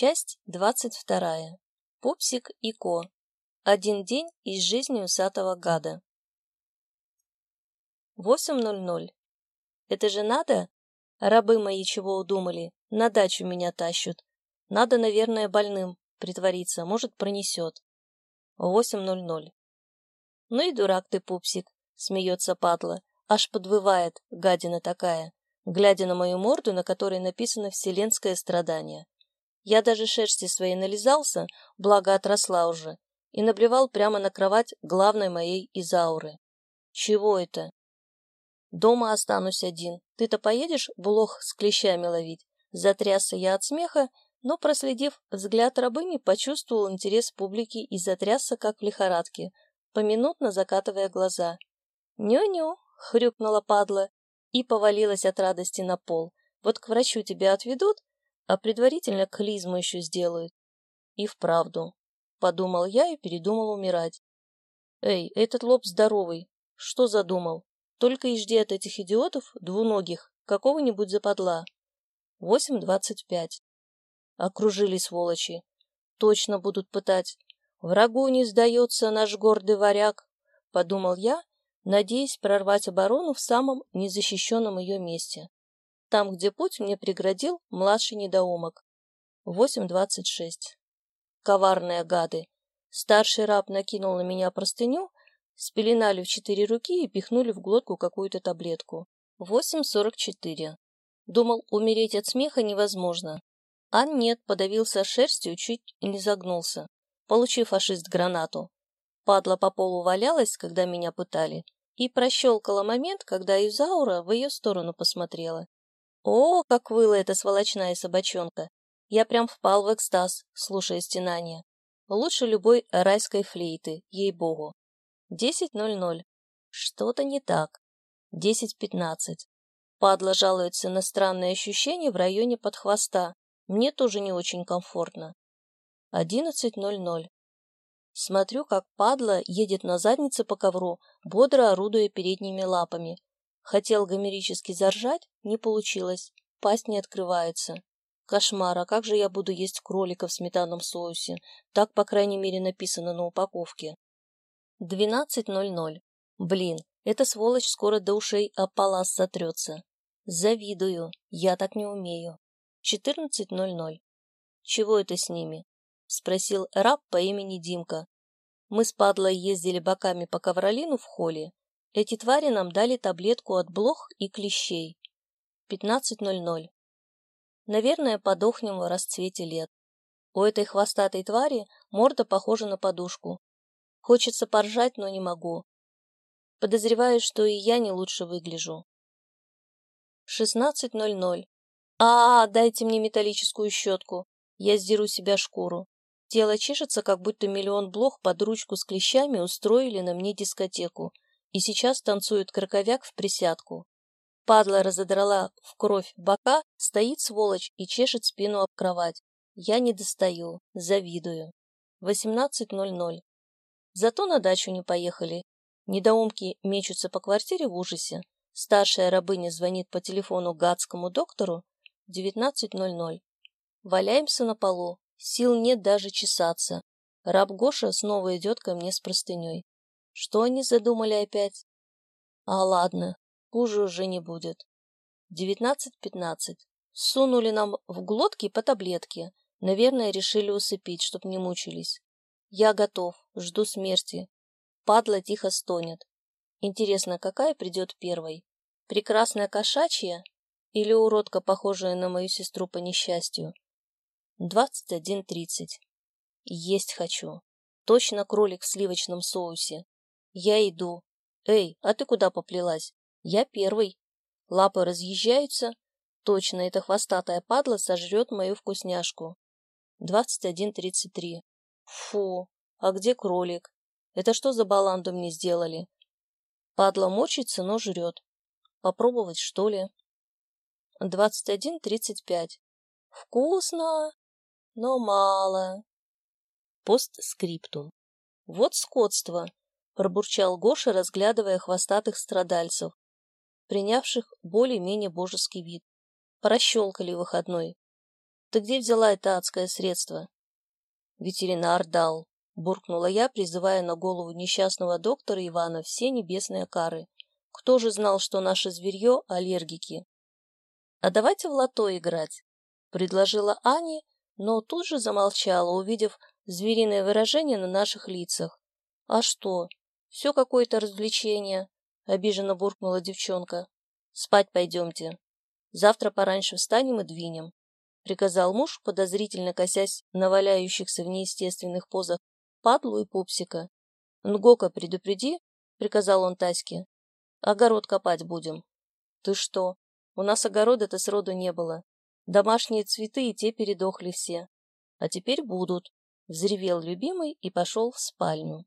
Часть двадцать вторая. Пупсик и Ко. Один день из жизни усатого гада. 8.00. Это же надо? Рабы мои чего удумали? На дачу меня тащут. Надо, наверное, больным притвориться, может, пронесет. 8.00. Ну и дурак ты, пупсик, смеется падла, аж подвывает, гадина такая, глядя на мою морду, на которой написано «Вселенское страдание». Я даже шерсти своей нализался, благо отросла уже, и наблевал прямо на кровать главной моей Изауры. Чего это? Дома останусь один. Ты-то поедешь блох с клещами ловить? Затрясся я от смеха, но, проследив взгляд рабыни, почувствовал интерес публики и затрясся, как в лихорадке, поминутно закатывая глаза. «Ню-ню!» — хрюкнула падла и повалилась от радости на пол. «Вот к врачу тебя отведут, а предварительно клизму еще сделают. И вправду, подумал я и передумал умирать. Эй, этот лоб здоровый, что задумал? Только и жди от этих идиотов, двуногих, какого-нибудь западла. Восемь двадцать пять. Окружили сволочи. Точно будут пытать. Врагу не сдается наш гордый варяг, подумал я, надеясь прорвать оборону в самом незащищенном ее месте там, где путь мне преградил младший недоумок. 8.26. Коварные гады. Старший раб накинул на меня простыню, спеленали в четыре руки и пихнули в глотку какую-то таблетку. 8.44. Думал, умереть от смеха невозможно. А нет, подавился шерстью, чуть не загнулся, получив фашист гранату. Падла по полу валялась, когда меня пытали, и прощелкала момент, когда Изаура в ее сторону посмотрела. О, как выла эта сволочная собачонка! Я прям впал в экстаз, слушая стенания. Лучше любой райской флейты, ей-богу. Десять ноль ноль. Что-то не так. Десять пятнадцать. Падла жалуется на странные ощущения в районе под хвоста. Мне тоже не очень комфортно. Одиннадцать ноль ноль. Смотрю, как падла едет на заднице по ковру, бодро орудуя передними лапами, Хотел гомерически заржать, не получилось. Пасть не открывается. Кошмар, а как же я буду есть кролика в сметанном соусе? Так, по крайней мере, написано на упаковке. 12.00. Блин, эта сволочь скоро до ушей о палас сотрется. Завидую, я так не умею. 14.00. Чего это с ними? Спросил раб по имени Димка. Мы с падлой ездили боками по ковролину в холле, эти твари нам дали таблетку от блох и клещей. 15.00. Наверное, подохнем в расцвете лет. У этой хвостатой твари морда похожа на подушку. Хочется поржать, но не могу. Подозреваю, что и я не лучше выгляжу. 16.00. А, дайте мне металлическую щетку. Я сдеру себя шкуру. Тело чешется, как будто миллион блох под ручку с клещами устроили на мне дискотеку и сейчас танцует краковяк в присядку. Падла разодрала в кровь бока, стоит сволочь и чешет спину об кровать. Я не достаю, завидую. 18.00. Зато на дачу не поехали. Недоумки мечутся по квартире в ужасе. Старшая рабыня звонит по телефону гадскому доктору. 19.00. Валяемся на полу. Сил нет даже чесаться. Раб Гоша снова идет ко мне с простыней. Что они задумали опять? А ладно, хуже уже не будет. Девятнадцать-пятнадцать. Сунули нам в глотки по таблетке. Наверное, решили усыпить, чтоб не мучились. Я готов, жду смерти. Падла тихо стонет. Интересно, какая придет первой? Прекрасная кошачья или уродка, похожая на мою сестру по несчастью? Двадцать один тридцать. Есть хочу. Точно кролик в сливочном соусе. Я иду. Эй, а ты куда поплелась? Я первый. Лапы разъезжаются. Точно, эта хвостатая падла сожрет мою вкусняшку. Двадцать один тридцать три. Фу, а где кролик? Это что за баланду мне сделали? Падла мочится, но жрет. Попробовать, что ли? Двадцать один тридцать пять. Вкусно, но мало. Постскриптум. Вот скотство пробурчал Гоша, разглядывая хвостатых страдальцев, принявших более-менее божеский вид. Прощелкали выходной. Ты где взяла это адское средство? Ветеринар дал, буркнула я, призывая на голову несчастного доктора Ивана все небесные кары. Кто же знал, что наше зверье — аллергики? А давайте в лото играть, предложила Ани, но тут же замолчала, увидев звериное выражение на наших лицах. А что? Все какое-то развлечение, обиженно буркнула девчонка. Спать пойдемте. Завтра пораньше встанем и двинем приказал муж, подозрительно косясь на валяющихся в неестественных позах падлу и пупсика. «Нгока, предупреди», — приказал он Таське. «Огород копать будем». «Ты что? У нас огорода-то сроду не было. Домашние цветы и те передохли все. А теперь будут», — взревел любимый и пошел в спальню.